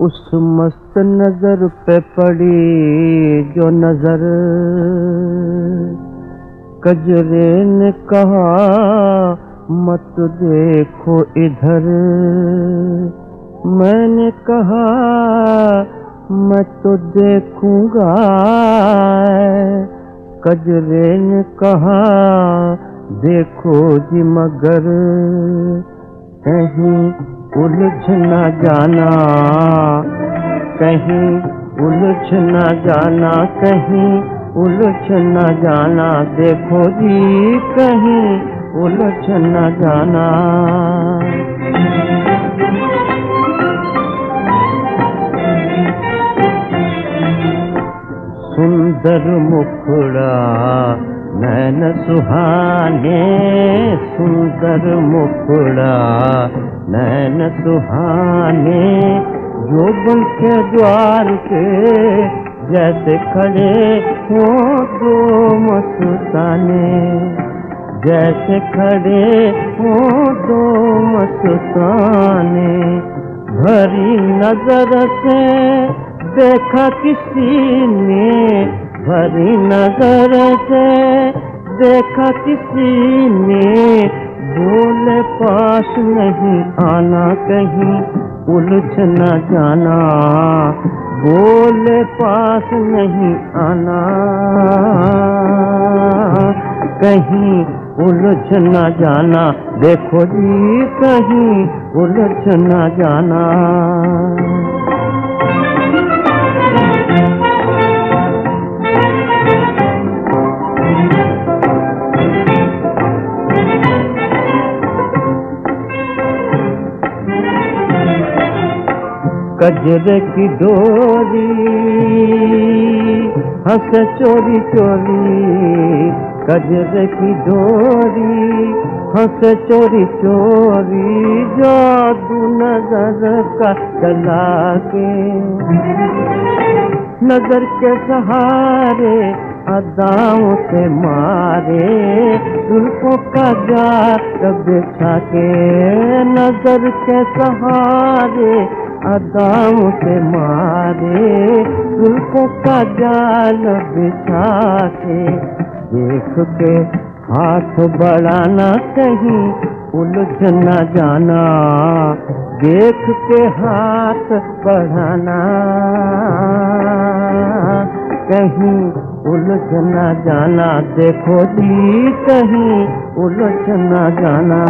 उस मस्त नज़र पे पड़ी जो नज़र कजरे ने कहा, मत देखो इधर। मैंने कहा, मैं तो देखूँगा। कजरे ने कहा, देखो जी मगर। कहीं उलझ न जाना, कहीं उलझ न जाना, कहीं उलझ न जाना, देखो जी, कहीं उलझ न जाना। सुंदर मुखड़ा, नैन सुहाने, सुंदर मुखड़ा नैन सुहाने बन के द्वार के जैसे खड़े हो दो मस्ताने। जैसे खड़े हो दो मस्ताने, भरी नज़र से देखा किसी ने, भरी नज़र से देखा किसी ने, बोले पास नहीं आना कहीं, उलझ न जाना, बोले पास नहीं आना। कहीं उलझ न जाना, देखो जी कहीं उलझ न जाना। कजर की डोरी, हंस चोरी चोरी कजर की डोरी, हंस चोरी चोरी, जादू नज़र का चला के। नज़र के सहारे, अदाओं से मारे, जुल्फों का जाल बिछा के नज़र के सहारे अदाओं से मारे जुल्फों का जाल बिछा के देख के हाथ बढ़ाना कहीं, उलझ न जाना। देख के हाथ बढ़ाना, कहीं उलझ न जाना। देखो जी, कहीं उलझ न जाना।